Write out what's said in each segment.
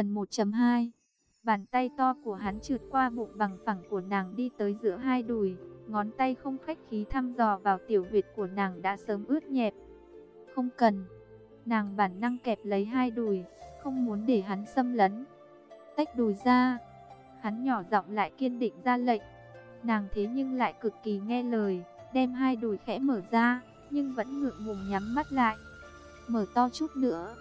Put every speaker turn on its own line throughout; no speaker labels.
Phần 1.2 Bàn tay to của hắn trượt qua bụng bằng phẳng của nàng đi tới giữa hai đùi, ngón tay không khách khí thăm dò vào tiểu huyệt của nàng đã sớm ướt nhẹp. Không cần. Nàng bản năng kẹp lấy hai đùi, không muốn để hắn xâm lấn. Tách đùi ra. Hắn nhỏ giọng lại kiên định ra lệnh. Nàng thế nhưng lại cực kỳ nghe lời, đem hai đùi khẽ mở ra, nhưng vẫn ngượng ngùng nhắm mắt lại. Mở to chút nữa.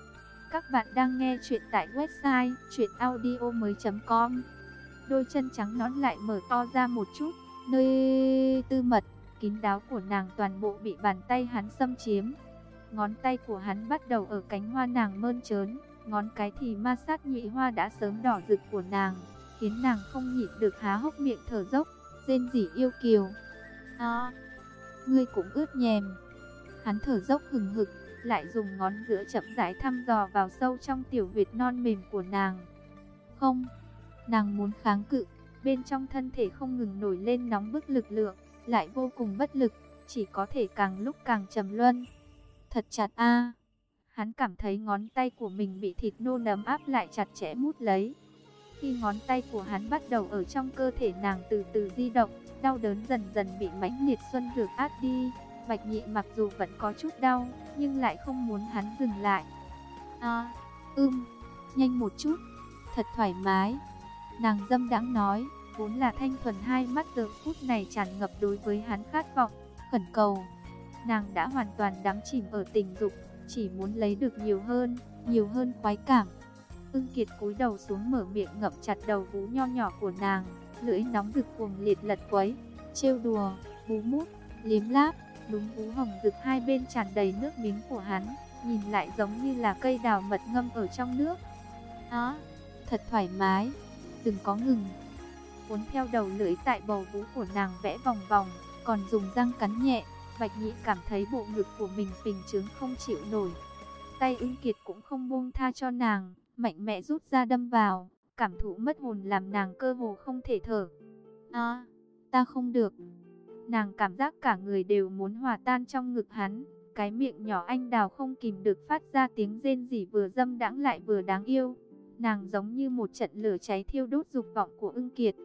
Các bạn đang nghe chuyện tại website chuyenaudio.com Đôi chân trắng nón lại mở to ra một chút, nơi tư mật, kín đáo của nàng toàn bộ bị bàn tay hắn xâm chiếm. Ngón tay của hắn bắt đầu ở cánh hoa nàng mơn trớn, ngón cái thì ma sát nhụy hoa đã sớm đỏ rực của nàng, khiến nàng không nhịn được há hốc miệng thở dốc, rên rỉ yêu kiều. À, ngươi cũng ướt nhèm. Hắn thở dốc hừng hực, lại dùng ngón giữa chậm rãi thăm dò vào sâu trong tiểu huyệt non mềm của nàng. Không, nàng muốn kháng cự, bên trong thân thể không ngừng nổi lên nóng bức lực lượng, lại vô cùng bất lực, chỉ có thể càng lúc càng trầm luân. Thật chặt a. Hắn cảm thấy ngón tay của mình bị thịt nô nấm áp lại chặt chẽ mút lấy. Khi ngón tay của hắn bắt đầu ở trong cơ thể nàng từ từ di động, đau đớn dần dần bị mãnh liệt xuân dược át đi. Bạch nhị mặc dù vẫn có chút đau, nhưng lại không muốn hắn dừng lại. À, ưm, nhanh một chút, thật thoải mái. Nàng dâm đãng nói, vốn là thanh thuần hai mắt giờ phút này tràn ngập đối với hắn khát vọng, khẩn cầu. Nàng đã hoàn toàn đắm chìm ở tình dục, chỉ muốn lấy được nhiều hơn, nhiều hơn khoái cảm. Ưng Kiệt cúi đầu xuống mở miệng ngậm chặt đầu vú nho nhỏ của nàng, lưỡi nóng rực cuồng liệt lật quấy, trêu đùa, bú mút, liếm láp, đúng vú hồng rực hai bên tràn đầy nước miếng của hắn, nhìn lại giống như là cây đào mật ngâm ở trong nước. Đó, thật thoải mái, đừng có ngừng. Cuốn theo đầu lưỡi tại bầu vú của nàng vẽ vòng vòng, còn dùng răng cắn nhẹ, Bạch Nhị cảm thấy bộ ngực của mình phình trướng không chịu nổi. Tay ưng kiệt cũng không buông tha cho nàng, mạnh mẽ rút ra đâm vào, cảm thụ mất hồn làm nàng cơ hồ không thể thở. À, ta không được. Nàng cảm giác cả người đều muốn hòa tan trong ngực hắn, cái miệng nhỏ anh đào không kìm được phát ra tiếng rên rỉ vừa dâm đãng lại vừa đáng yêu. Nàng giống như một trận lửa cháy thiêu đốt dục vọng của ưng kiệt.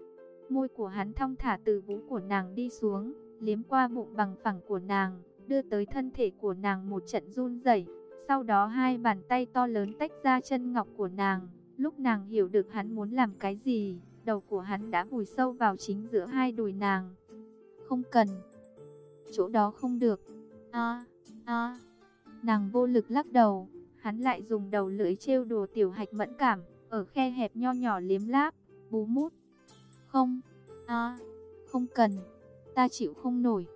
Môi của hắn thong thả từ vú của nàng đi xuống, liếm qua bụng bằng phẳng của nàng, đưa tới thân thể của nàng một trận run rẩy. Sau đó hai bàn tay to lớn tách ra chân ngọc của nàng. Lúc nàng hiểu được hắn muốn làm cái gì, đầu của hắn đã vùi sâu vào chính giữa hai đùi nàng. Không cần. Chỗ đó không được. À, à. Nàng vô lực lắc đầu. Hắn lại dùng đầu lưỡi trêu đùa tiểu hạch mẫn cảm. Ở khe hẹp nho nhỏ liếm láp. Bú mút. Không. À, không cần. Ta chịu không nổi.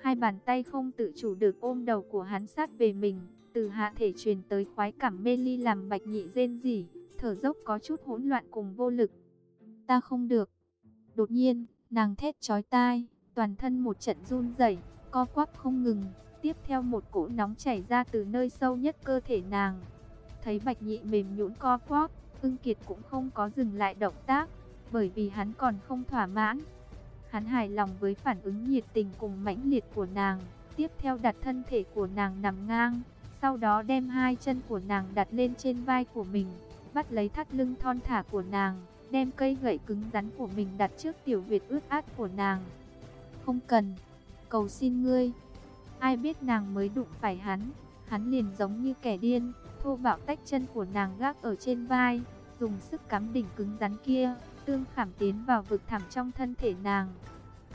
Hai bàn tay không tự chủ được ôm đầu của hắn sát về mình. Từ hạ thể truyền tới khoái cảm mê ly làm bạch nhị rên rỉ. Thở dốc có chút hỗn loạn cùng vô lực. Ta không được. Đột nhiên, nàng thét chói tai toàn thân một trận run rẩy, co quắp không ngừng. Tiếp theo một cỗ nóng chảy ra từ nơi sâu nhất cơ thể nàng. Thấy Bạch Nhị mềm nhũn co quắp, Ưng Kiệt cũng không có dừng lại động tác, bởi vì hắn còn không thỏa mãn. Hắn hài lòng với phản ứng nhiệt tình cùng mãnh liệt của nàng, tiếp theo đặt thân thể của nàng nằm ngang, sau đó đem hai chân của nàng đặt lên trên vai của mình, bắt lấy thắt lưng thon thả của nàng, đem cây gậy cứng rắn của mình đặt trước tiểu huyệt ướt át của nàng không cần, cầu xin ngươi. Ai biết nàng mới đụng phải hắn, hắn liền giống như kẻ điên, thô bạo tách chân của nàng gác ở trên vai, dùng sức cắm đỉnh cứng rắn kia, tương khảm tiến vào vực thẳm trong thân thể nàng.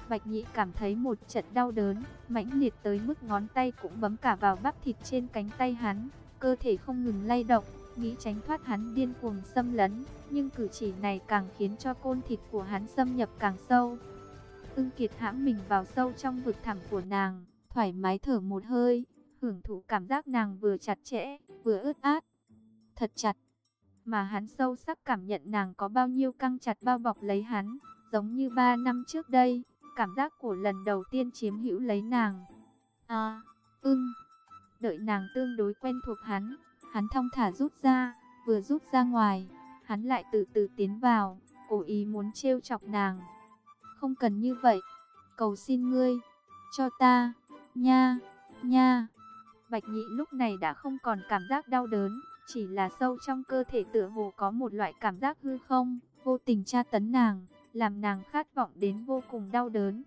Bạch nhị cảm thấy một trận đau đớn, mãnh liệt tới mức ngón tay cũng bấm cả vào bắp thịt trên cánh tay hắn, cơ thể không ngừng lay động, nghĩ tránh thoát hắn điên cuồng xâm lấn, nhưng cử chỉ này càng khiến cho côn thịt của hắn xâm nhập càng sâu. Ưng Kiệt hãm mình vào sâu trong vực thẳm của nàng, thoải mái thở một hơi, hưởng thụ cảm giác nàng vừa chặt chẽ, vừa ướt át. Thật chặt, mà hắn sâu sắc cảm nhận nàng có bao nhiêu căng chặt bao bọc lấy hắn, giống như ba năm trước đây, cảm giác của lần đầu tiên chiếm hữu lấy nàng. À, ưng, đợi nàng tương đối quen thuộc hắn, hắn thong thả rút ra, vừa rút ra ngoài, hắn lại từ từ tiến vào, cố ý muốn trêu chọc nàng không cần như vậy. Cầu xin ngươi, cho ta, nha, nha. Bạch nhị lúc này đã không còn cảm giác đau đớn, chỉ là sâu trong cơ thể tựa hồ có một loại cảm giác hư không, vô tình tra tấn nàng, làm nàng khát vọng đến vô cùng đau đớn.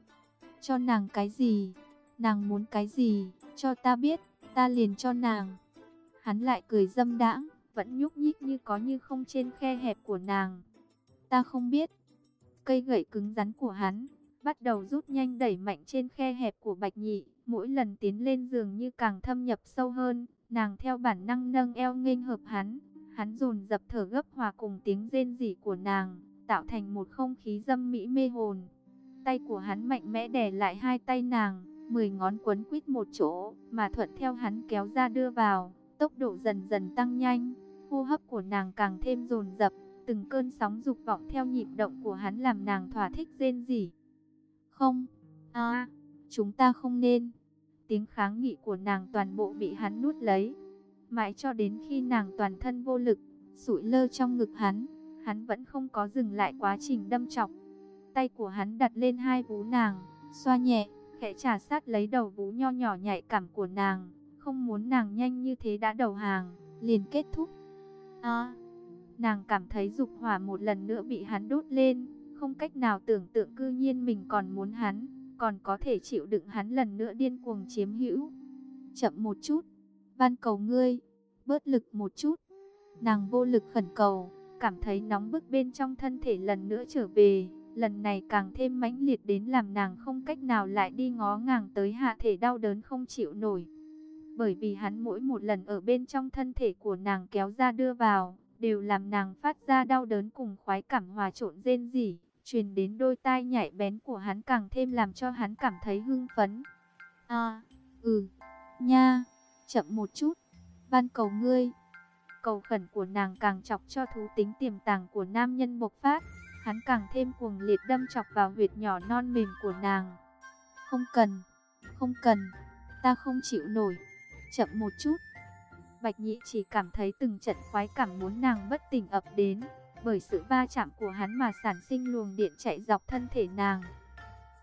Cho nàng cái gì? Nàng muốn cái gì? Cho ta biết, ta liền cho nàng. Hắn lại cười dâm đãng, vẫn nhúc nhích như có như không trên khe hẹp của nàng. Ta không biết. Cây gậy cứng rắn của hắn, bắt đầu rút nhanh đẩy mạnh trên khe hẹp của Bạch Nhị, mỗi lần tiến lên giường như càng thâm nhập sâu hơn, nàng theo bản năng nâng eo nghênh hợp hắn, hắn dồn dập thở gấp hòa cùng tiếng rên rỉ của nàng, tạo thành một không khí dâm mỹ mê hồn. Tay của hắn mạnh mẽ đè lại hai tay nàng, mười ngón quấn quýt một chỗ, mà thuận theo hắn kéo ra đưa vào, tốc độ dần dần tăng nhanh, hô hấp của nàng càng thêm dồn dập, từng cơn sóng dục vọng theo nhịp động của hắn làm nàng thỏa thích rên rỉ. Không, a, chúng ta không nên. Tiếng kháng nghị của nàng toàn bộ bị hắn nuốt lấy. Mãi cho đến khi nàng toàn thân vô lực, sụi lơ trong ngực hắn, hắn vẫn không có dừng lại quá trình đâm chọc. Tay của hắn đặt lên hai vú nàng, xoa nhẹ, khẽ trả sát lấy đầu vú nho nhỏ nhạy cảm của nàng, không muốn nàng nhanh như thế đã đầu hàng, liền kết thúc. À, nàng cảm thấy dục hỏa một lần nữa bị hắn đốt lên, không cách nào tưởng tượng cư nhiên mình còn muốn hắn, còn có thể chịu đựng hắn lần nữa điên cuồng chiếm hữu. Chậm một chút, van cầu ngươi, bớt lực một chút. Nàng vô lực khẩn cầu, cảm thấy nóng bức bên trong thân thể lần nữa trở về, lần này càng thêm mãnh liệt đến làm nàng không cách nào lại đi ngó ngàng tới hạ thể đau đớn không chịu nổi. Bởi vì hắn mỗi một lần ở bên trong thân thể của nàng kéo ra đưa vào, đều làm nàng phát ra đau đớn cùng khoái cảm hòa trộn rên rỉ truyền đến đôi tai nhạy bén của hắn càng thêm làm cho hắn cảm thấy hưng phấn. À, ừ, nha, chậm một chút, van cầu ngươi. Cầu khẩn của nàng càng chọc cho thú tính tiềm tàng của nam nhân bộc phát, hắn càng thêm cuồng liệt đâm chọc vào huyệt nhỏ non mềm của nàng. Không cần, không cần, ta không chịu nổi, chậm một chút. Bạch Nhị chỉ cảm thấy từng trận khoái cảm muốn nàng bất tỉnh ập đến bởi sự va chạm của hắn mà sản sinh luồng điện chạy dọc thân thể nàng.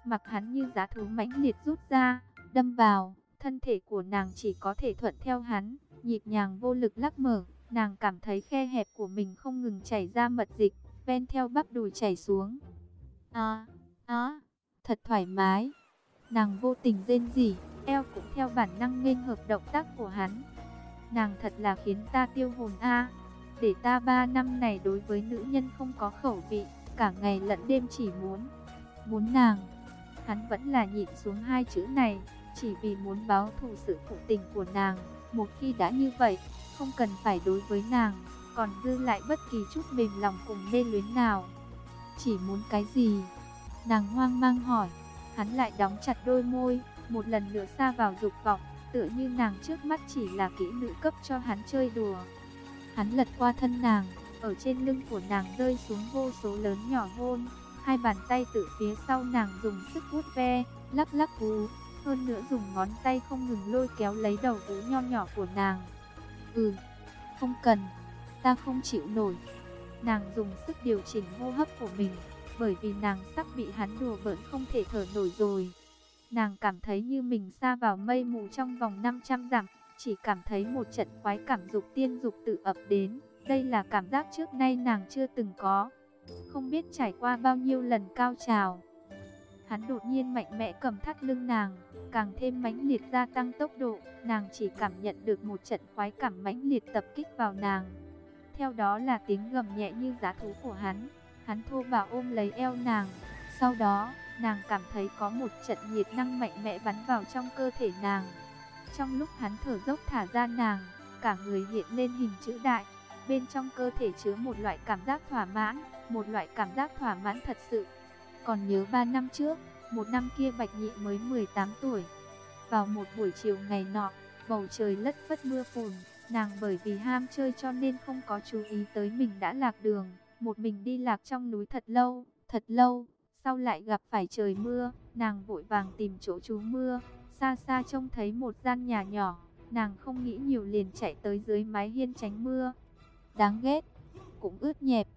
Mặc hắn như giá thú mãnh liệt rút ra, đâm vào, thân thể của nàng chỉ có thể thuận theo hắn, nhịp nhàng vô lực lắc mở, nàng cảm thấy khe hẹp của mình không ngừng chảy ra mật dịch, ven theo bắp đùi chảy xuống. À, à, thật thoải mái. Nàng vô tình rên rỉ, eo cũng theo bản năng nghênh hợp động tác của hắn. Nàng thật là khiến ta tiêu hồn a để ta ba năm này đối với nữ nhân không có khẩu vị, cả ngày lẫn đêm chỉ muốn, muốn nàng. Hắn vẫn là nhịn xuống hai chữ này, chỉ vì muốn báo thù sự phụ tình của nàng. Một khi đã như vậy, không cần phải đối với nàng, còn dư lại bất kỳ chút mềm lòng cùng mê luyến nào. Chỉ muốn cái gì? Nàng hoang mang hỏi, hắn lại đóng chặt đôi môi, một lần nữa xa vào dục vọng, tựa như nàng trước mắt chỉ là kỹ nữ cấp cho hắn chơi đùa. Hắn lật qua thân nàng, ở trên lưng của nàng rơi xuống vô số lớn nhỏ hôn. Hai bàn tay từ phía sau nàng dùng sức vuốt ve, lắc lắc vú. Hơn nữa dùng ngón tay không ngừng lôi kéo lấy đầu vú nho nhỏ của nàng. Ừ, không cần, ta không chịu nổi. Nàng dùng sức điều chỉnh hô hấp của mình, bởi vì nàng sắp bị hắn đùa bỡn không thể thở nổi rồi. Nàng cảm thấy như mình xa vào mây mù trong vòng 500 dặm, chỉ cảm thấy một trận khoái cảm dục tiên dục tự ập đến. Đây là cảm giác trước nay nàng chưa từng có. Không biết trải qua bao nhiêu lần cao trào. Hắn đột nhiên mạnh mẽ cầm thắt lưng nàng, càng thêm mãnh liệt gia tăng tốc độ. Nàng chỉ cảm nhận được một trận khoái cảm mãnh liệt tập kích vào nàng. Theo đó là tiếng gầm nhẹ như giá thú của hắn. Hắn thô bạo ôm lấy eo nàng. Sau đó, nàng cảm thấy có một trận nhiệt năng mạnh mẽ bắn vào trong cơ thể nàng. Trong lúc hắn thở dốc thả ra nàng, cả người hiện lên hình chữ đại. Bên trong cơ thể chứa một loại cảm giác thỏa mãn, một loại cảm giác thỏa mãn thật sự. Còn nhớ 3 năm trước, một năm kia Bạch Nhị mới 18 tuổi. Vào một buổi chiều ngày nọ, bầu trời lất phất mưa phùn, nàng bởi vì ham chơi cho nên không có chú ý tới mình đã lạc đường, một mình đi lạc trong núi thật lâu, thật lâu, sau lại gặp phải trời mưa, nàng vội vàng tìm chỗ trú mưa, Xa xa trông thấy một gian nhà nhỏ, nàng không nghĩ nhiều liền chạy tới dưới mái hiên tránh mưa. Đáng ghét, cũng ướt nhẹp.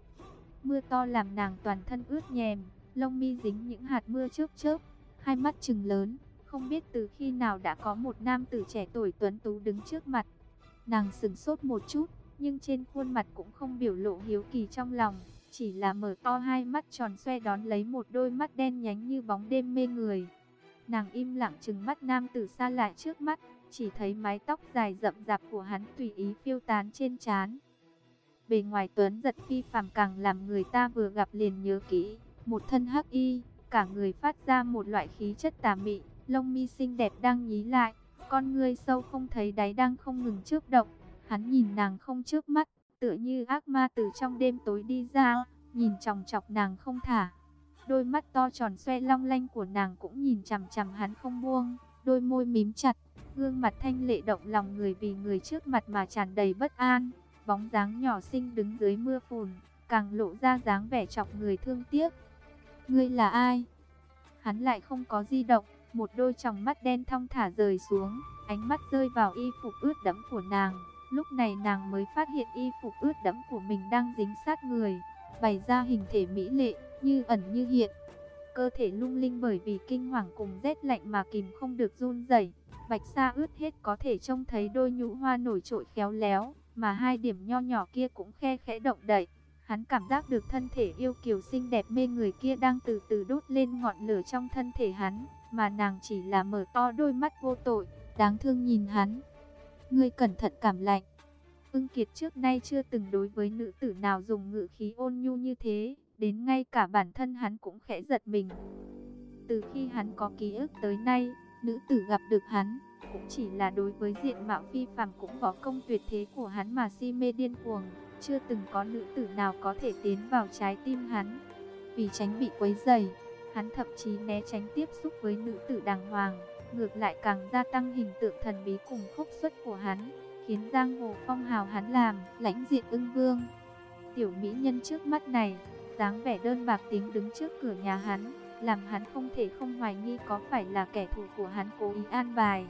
Mưa to làm nàng toàn thân ướt nhèm, lông mi dính những hạt mưa chớp chớp, hai mắt trừng lớn, không biết từ khi nào đã có một nam tử trẻ tuổi tuấn tú đứng trước mặt. Nàng sừng sốt một chút, nhưng trên khuôn mặt cũng không biểu lộ hiếu kỳ trong lòng, chỉ là mở to hai mắt tròn xoe đón lấy một đôi mắt đen nhánh như bóng đêm mê người. Nàng im lặng chừng mắt nam tử xa lại trước mắt, chỉ thấy mái tóc dài rậm rạp của hắn tùy ý phiêu tán trên trán. Bề ngoài tuấn giật phi phàm càng làm người ta vừa gặp liền nhớ kỹ, một thân hắc y, cả người phát ra một loại khí chất tà mị, lông mi xinh đẹp đang nhí lại, con ngươi sâu không thấy đáy đang không ngừng chớp động. Hắn nhìn nàng không trước mắt, tựa như ác ma từ trong đêm tối đi ra, nhìn chòng chọc nàng không thả. Đôi mắt to tròn xoe long lanh của nàng cũng nhìn chằm chằm hắn không buông, đôi môi mím chặt, gương mặt thanh lệ động lòng người vì người trước mặt mà tràn đầy bất an. Bóng dáng nhỏ xinh đứng dưới mưa phùn, càng lộ ra dáng vẻ chọc người thương tiếc. Ngươi là ai? Hắn lại không có di động, một đôi tròng mắt đen thong thả rời xuống, ánh mắt rơi vào y phục ướt đẫm của nàng. Lúc này nàng mới phát hiện y phục ướt đẫm của mình đang dính sát người, bày ra hình thể mỹ lệ, như ẩn như hiện. Cơ thể lung linh bởi vì kinh hoàng cùng rét lạnh mà kìm không được run rẩy. Bạch sa ướt hết có thể trông thấy đôi nhũ hoa nổi trội khéo léo, mà hai điểm nho nhỏ kia cũng khe khẽ động đậy. Hắn cảm giác được thân thể yêu kiều xinh đẹp mê người kia đang từ từ đốt lên ngọn lửa trong thân thể hắn, mà nàng chỉ là mở to đôi mắt vô tội, đáng thương nhìn hắn. Ngươi cẩn thận cảm lạnh. Ưng Kiệt trước nay chưa từng đối với nữ tử nào dùng ngữ khí ôn nhu như thế, đến ngay cả bản thân hắn cũng khẽ giật mình. Từ khi hắn có ký ức tới nay, nữ tử gặp được hắn, cũng chỉ là đối với diện mạo phi phàm cũng có công tuyệt thế của hắn mà si mê điên cuồng, chưa từng có nữ tử nào có thể tiến vào trái tim hắn. Vì tránh bị quấy rầy, hắn thậm chí né tránh tiếp xúc với nữ tử đàng hoàng, ngược lại càng gia tăng hình tượng thần bí cùng khốc xuất của hắn, khiến giang hồ phong hào hắn làm lãnh diện ưng vương. Tiểu mỹ nhân trước mắt này, dáng vẻ đơn bạc tính đứng trước cửa nhà hắn, làm hắn không thể không hoài nghi có phải là kẻ thù của hắn cố ý an bài.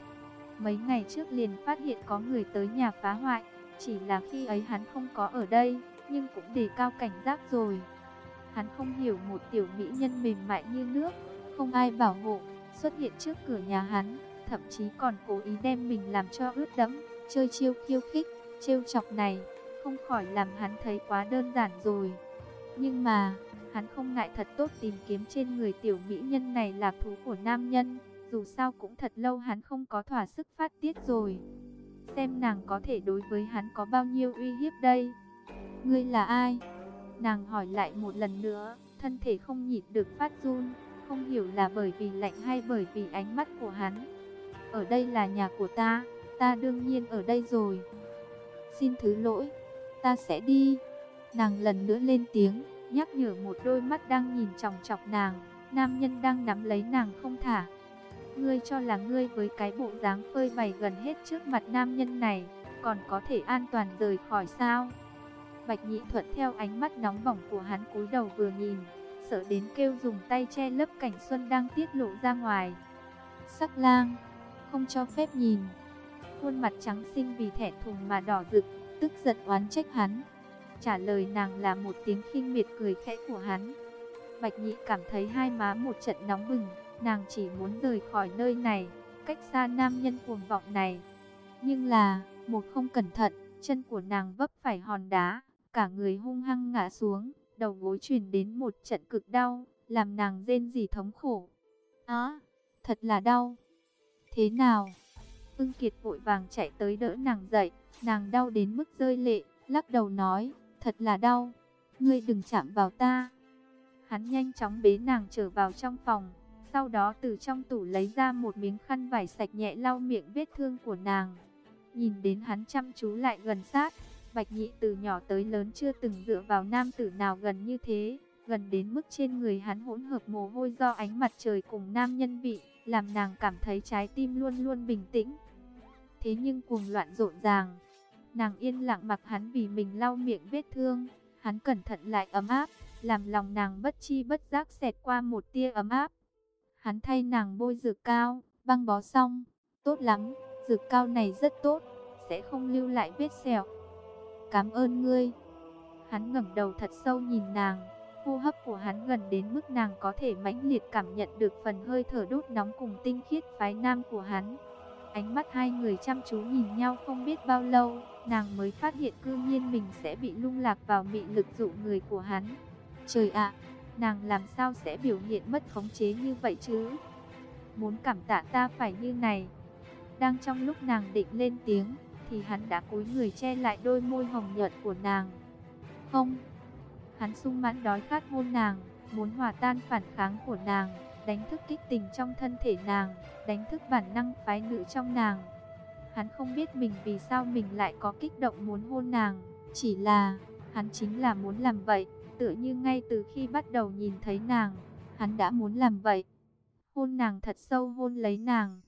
Mấy ngày trước liền phát hiện có người tới nhà phá hoại, chỉ là khi ấy hắn không có ở đây, nhưng cũng đề cao cảnh giác rồi. Hắn không hiểu một tiểu mỹ nhân mềm mại như nước, không ai bảo hộ, xuất hiện trước cửa nhà hắn, thậm chí còn cố ý đem mình làm cho ướt đẫm, chơi chiêu khiêu khích, trêu chọc này, không khỏi làm hắn thấy quá đơn giản rồi. Nhưng mà, hắn không ngại thật tốt tìm kiếm trên người tiểu mỹ nhân này lạc thú của nam nhân, dù sao cũng thật lâu hắn không có thỏa sức phát tiết rồi. Xem nàng có thể đối với hắn có bao nhiêu uy hiếp đây. Ngươi là ai? Nàng hỏi lại một lần nữa, thân thể không nhịn được phát run, không hiểu là bởi vì lạnh hay bởi vì ánh mắt của hắn. Ở đây là nhà của ta, ta đương nhiên ở đây rồi. Xin thứ lỗi, ta sẽ đi. Nàng lần nữa lên tiếng, nhắc nhở một đôi mắt đang nhìn chòng chọc nàng, nam nhân đang nắm lấy nàng không thả. Ngươi cho là ngươi với cái bộ dáng phơi bày gần hết trước mặt nam nhân này, còn có thể an toàn rời khỏi sao? Bạch Nhị Thuận theo ánh mắt nóng bỏng của hắn cúi đầu vừa nhìn, sợ đến kêu dùng tay che lấp cảnh xuân đang tiết lộ ra ngoài. Sắc lang, không cho phép nhìn. Khuôn mặt trắng xinh vì thẻ thùng mà đỏ rực, tức giận oán trách hắn. Trả lời nàng là một tiếng khinh miệt cười khẽ của hắn. Bạch Nhị cảm thấy hai má một trận nóng bừng, nàng chỉ muốn rời khỏi nơi này, cách xa nam nhân cuồng vọng này. Nhưng là, một không cẩn thận, chân của nàng vấp phải hòn đá, cả người hung hăng ngã xuống, đầu gối truyền đến một trận cực đau, làm nàng rên rỉ thống khổ. Á, thật là đau. Thế nào? Ưng Kiệt vội vàng chạy tới đỡ nàng dậy, nàng đau đến mức rơi lệ, lắc đầu nói, thật là đau, ngươi đừng chạm vào ta. Hắn nhanh chóng bế nàng trở vào trong phòng, sau đó từ trong tủ lấy ra một miếng khăn vải sạch nhẹ lau miệng vết thương của nàng. Nhìn đến hắn chăm chú lại gần sát, Bạch Nhị từ nhỏ tới lớn chưa từng dựa vào nam tử nào gần như thế, gần đến mức trên người hắn hỗn hợp mồ hôi do ánh mặt trời cùng nam nhân vị, làm nàng cảm thấy trái tim luôn luôn bình tĩnh. Thế nhưng cuồng loạn rộn ràng, nàng yên lặng mặc hắn vì mình lau miệng vết thương, hắn cẩn thận lại ấm áp, làm lòng nàng bất chi bất giác xẹt qua một tia ấm áp. Hắn thay nàng bôi dược cao, băng bó xong, tốt lắm, dược cao này rất tốt, sẽ không lưu lại vết sẹo. Cảm ơn ngươi. Hắn ngẩng đầu thật sâu nhìn nàng, hô hấp của hắn gần đến mức nàng có thể mãnh liệt cảm nhận được phần hơi thở đốt nóng cùng tinh khiết phái nam của hắn. Ánh mắt hai người chăm chú nhìn nhau không biết bao lâu, nàng mới phát hiện cư nhiên mình sẽ bị lung lạc vào mị lực dụ người của hắn. Trời ạ, nàng làm sao sẽ biểu hiện mất khống chế như vậy chứ? Muốn cảm tạ ta phải như này. Đang trong lúc nàng định lên tiếng, thì hắn đã cúi người che lại đôi môi hồng nhuận của nàng. Không, hắn sung mãn đói khát hôn nàng, muốn hòa tan phản kháng của nàng, đánh thức kích tình trong thân thể nàng, đánh thức bản năng phái nữ trong nàng. Hắn không biết mình vì sao mình lại có kích động muốn hôn nàng, chỉ là hắn chính là muốn làm vậy, tựa như ngay từ khi bắt đầu nhìn thấy nàng, hắn đã muốn làm vậy. Hôn nàng thật sâu hôn lấy nàng,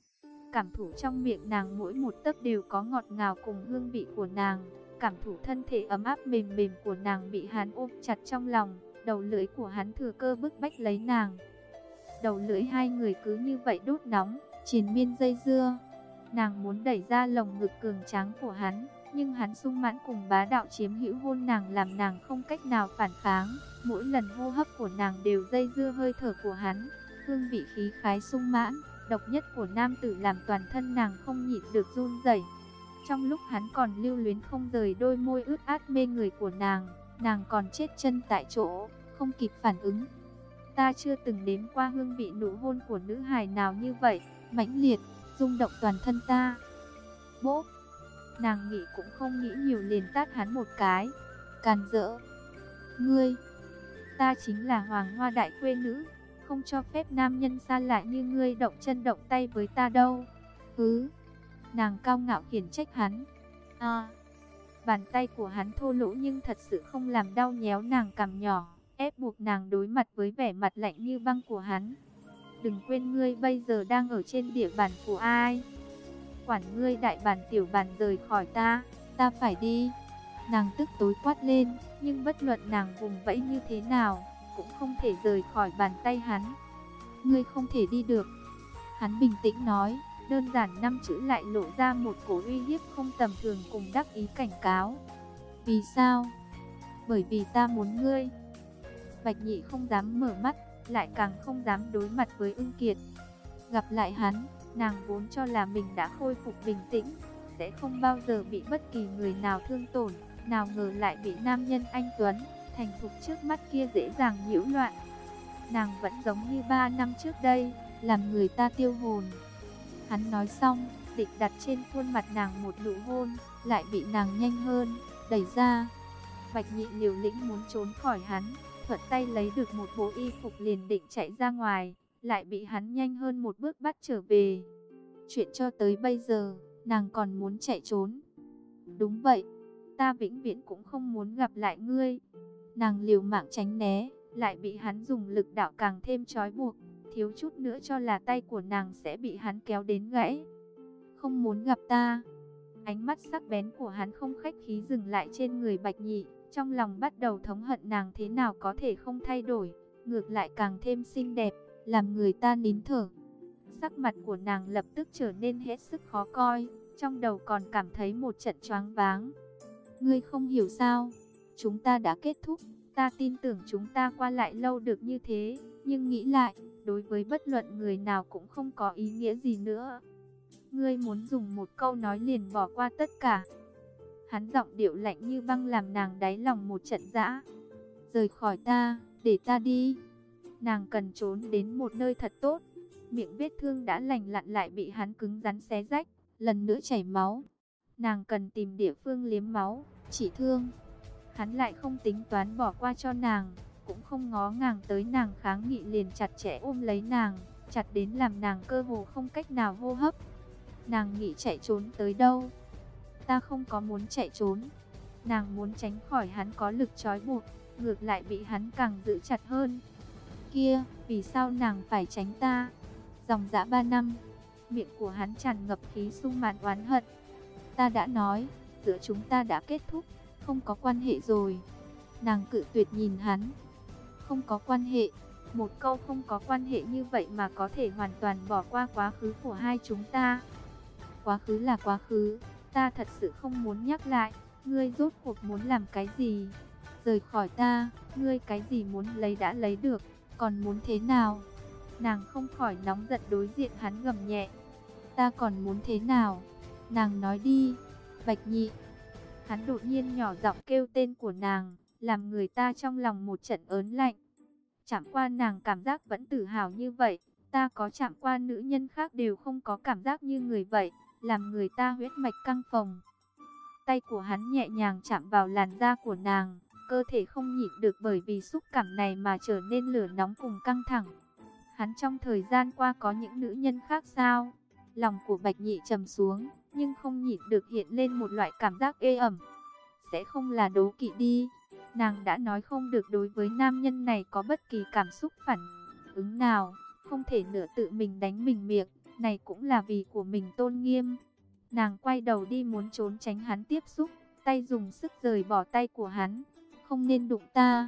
cảm thụ trong miệng nàng mỗi một tấc đều có ngọt ngào cùng hương vị của nàng, cảm thụ thân thể ấm áp mềm mềm của nàng bị hắn ôm chặt trong lòng, đầu lưỡi của hắn thừa cơ bức bách lấy nàng. Đầu lưỡi hai người cứ như vậy đốt nóng, triền miên dây dưa. Nàng muốn đẩy ra lồng ngực cường tráng của hắn, nhưng hắn sung mãn cùng bá đạo chiếm hữu hôn nàng làm nàng không cách nào phản kháng. Mỗi lần hô hấp của nàng đều dây dưa hơi thở của hắn, hương vị khí khái sung mãn, độc nhất của nam tử làm toàn thân nàng không nhịn được run rẩy. Trong lúc hắn còn lưu luyến không rời đôi môi ướt át mê người của nàng, nàng còn chết chân tại chỗ, không kịp phản ứng. Ta chưa từng đếm qua hương vị nụ hôn của nữ hài nào như vậy, mãnh liệt, rung động toàn thân ta. bố. Nàng nghĩ cũng không nghĩ nhiều liền tát hắn một cái. Càn rỡ! Ngươi! Ta chính là hoàng hoa đại quê nữ, không cho phép nam nhân xa lại như ngươi động chân động tay với ta đâu. Hứ! Nàng cao ngạo khiển trách hắn. À! Bàn tay của hắn thô lỗ nhưng thật sự không làm đau nhéo nàng cằm nhỏ ép buộc nàng đối mặt với vẻ mặt lạnh như băng của hắn. Đừng quên ngươi bây giờ đang ở trên địa bàn của ai. Quản ngươi đại bàn tiểu bàn rời khỏi ta, ta phải đi. Nàng tức tối quát lên, nhưng bất luận nàng vùng vẫy như thế nào, cũng không thể rời khỏi bàn tay hắn. Ngươi không thể đi được. Hắn bình tĩnh nói, đơn giản năm chữ lại lộ ra một cổ uy hiếp không tầm thường cùng đắc ý cảnh cáo. Vì sao? Bởi vì ta muốn ngươi. Bạch Nhị không dám mở mắt, lại càng không dám đối mặt với ưng kiệt. Gặp lại hắn, nàng vốn cho là mình đã khôi phục bình tĩnh, sẽ không bao giờ bị bất kỳ người nào thương tổn, nào ngờ lại bị nam nhân anh Tuấn, thành thục trước mắt kia dễ dàng nhiễu loạn. Nàng vẫn giống như ba năm trước đây, làm người ta tiêu hồn. Hắn nói xong, định đặt trên khuôn mặt nàng một nụ hôn, lại bị nàng nhanh hơn, đẩy ra. Bạch nhị liều lĩnh muốn trốn khỏi hắn, thuận tay lấy được một bộ y phục liền định chạy ra ngoài, lại bị hắn nhanh hơn một bước bắt trở về. Chuyện cho tới bây giờ, nàng còn muốn chạy trốn. Đúng vậy, ta vĩnh viễn cũng không muốn gặp lại ngươi. Nàng liều mạng tránh né, lại bị hắn dùng lực đạo càng thêm trói buộc, thiếu chút nữa cho là tay của nàng sẽ bị hắn kéo đến gãy. Không muốn gặp ta. Ánh mắt sắc bén của hắn không khách khí dừng lại trên người Bạch Nhị. Trong lòng bắt đầu thống hận nàng thế nào có thể không thay đổi, ngược lại càng thêm xinh đẹp, làm người ta nín thở. Sắc mặt của nàng lập tức trở nên hết sức khó coi, trong đầu còn cảm thấy một trận choáng váng. Ngươi không hiểu sao, chúng ta đã kết thúc, ta tin tưởng chúng ta qua lại lâu được như thế, nhưng nghĩ lại, đối với bất luận người nào cũng không có ý nghĩa gì nữa. Ngươi muốn dùng một câu nói liền bỏ qua tất cả, Hắn giọng điệu lạnh như băng làm nàng đáy lòng một trận dã. Rời khỏi ta, để ta đi. Nàng cần trốn đến một nơi thật tốt. Miệng vết thương đã lành lặn lại bị hắn cứng rắn xé rách, lần nữa chảy máu. Nàng cần tìm địa phương liếm máu, chỉ thương. Hắn lại không tính toán bỏ qua cho nàng, cũng không ngó ngàng tới nàng kháng nghị liền chặt chẽ ôm lấy nàng, chặt đến làm nàng cơ hồ không cách nào hô hấp. Nàng nghĩ chạy trốn tới đâu, Ta không có muốn chạy trốn. Nàng muốn tránh khỏi hắn có lực trói buộc, ngược lại bị hắn càng giữ chặt hơn. Kia, vì sao nàng phải tránh ta? Dòng dã ba năm, miệng của hắn tràn ngập khí sung mãn oán hận. Ta đã nói, giữa chúng ta đã kết thúc, không có quan hệ rồi. Nàng cự tuyệt nhìn hắn. Không có quan hệ, một câu không có quan hệ như vậy mà có thể hoàn toàn bỏ qua quá khứ của hai chúng ta. Quá khứ là quá khứ, Ta thật sự không muốn nhắc lại, ngươi rốt cuộc muốn làm cái gì? Rời khỏi ta, ngươi cái gì muốn lấy đã lấy được, còn muốn thế nào? Nàng không khỏi nóng giận đối diện hắn gầm nhẹ. ta còn muốn thế nào? Nàng nói đi, Bạch Nhị. Hắn đột nhiên nhỏ giọng kêu tên của nàng, làm người ta trong lòng một trận ớn lạnh. Chạm qua nàng cảm giác vẫn tự hào như vậy, ta có chạm qua nữ nhân khác đều không có cảm giác như người vậy, làm người ta huyết mạch căng phồng. Tay của hắn nhẹ nhàng chạm vào làn da của nàng, cơ thể không nhịn được bởi vì xúc cảm này mà trở nên lửa nóng cùng căng thẳng. Hắn trong thời gian qua có những nữ nhân khác sao? Lòng của Bạch Nhị trầm xuống, nhưng không nhịn được hiện lên một loại cảm giác ê ẩm. Sẽ không là đố kỵ đi. Nàng đã nói không được đối với nam nhân này có bất kỳ cảm xúc phản ứng nào, không thể nửa tự mình đánh mình miệng, này cũng là vì của mình tôn nghiêm. Nàng quay đầu đi muốn trốn tránh hắn tiếp xúc, tay dùng sức rời bỏ tay của hắn, không nên đụng ta.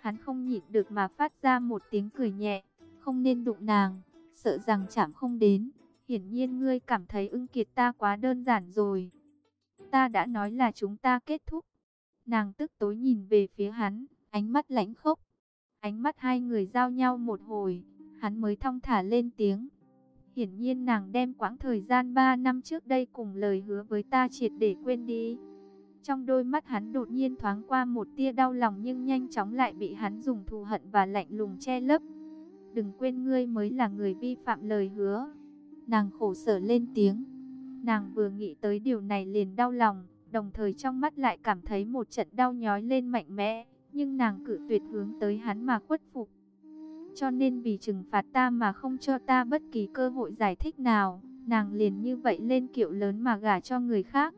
Hắn không nhịn được mà phát ra một tiếng cười nhẹ, không nên đụng nàng, sợ rằng chạm không đến. Hiển nhiên ngươi cảm thấy ưng kiệt ta quá đơn giản rồi. Ta đã nói là chúng ta kết thúc. Nàng tức tối nhìn về phía hắn, ánh mắt lãnh khốc. Ánh mắt hai người giao nhau một hồi, hắn mới thong thả lên tiếng. Hiển nhiên nàng đem quãng thời gian 3 năm trước đây cùng lời hứa với ta triệt để quên đi. Trong đôi mắt hắn đột nhiên thoáng qua một tia đau lòng nhưng nhanh chóng lại bị hắn dùng thù hận và lạnh lùng che lấp. Đừng quên ngươi mới là người vi phạm lời hứa. Nàng khổ sở lên tiếng. Nàng vừa nghĩ tới điều này liền đau lòng, đồng thời trong mắt lại cảm thấy một trận đau nhói lên mạnh mẽ. Nhưng nàng cự tuyệt hướng tới hắn mà khuất phục. Cho nên vì trừng phạt ta mà không cho ta bất kỳ cơ hội giải thích nào, nàng liền như vậy lên kiệu lớn mà gả cho người khác.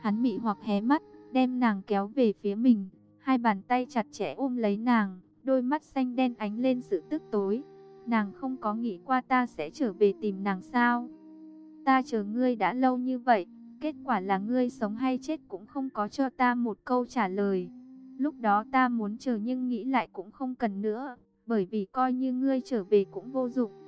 Hắn mị hoặc hé mắt, đem nàng kéo về phía mình, hai bàn tay chặt chẽ ôm lấy nàng, đôi mắt xanh đen ánh lên sự tức tối. Nàng không có nghĩ qua ta sẽ trở về tìm nàng sao? Ta chờ ngươi đã lâu như vậy, kết quả là ngươi sống hay chết cũng không có cho ta một câu trả lời. Lúc đó ta muốn chờ nhưng nghĩ lại cũng không cần nữa, bởi vì coi như ngươi trở về cũng vô dụng.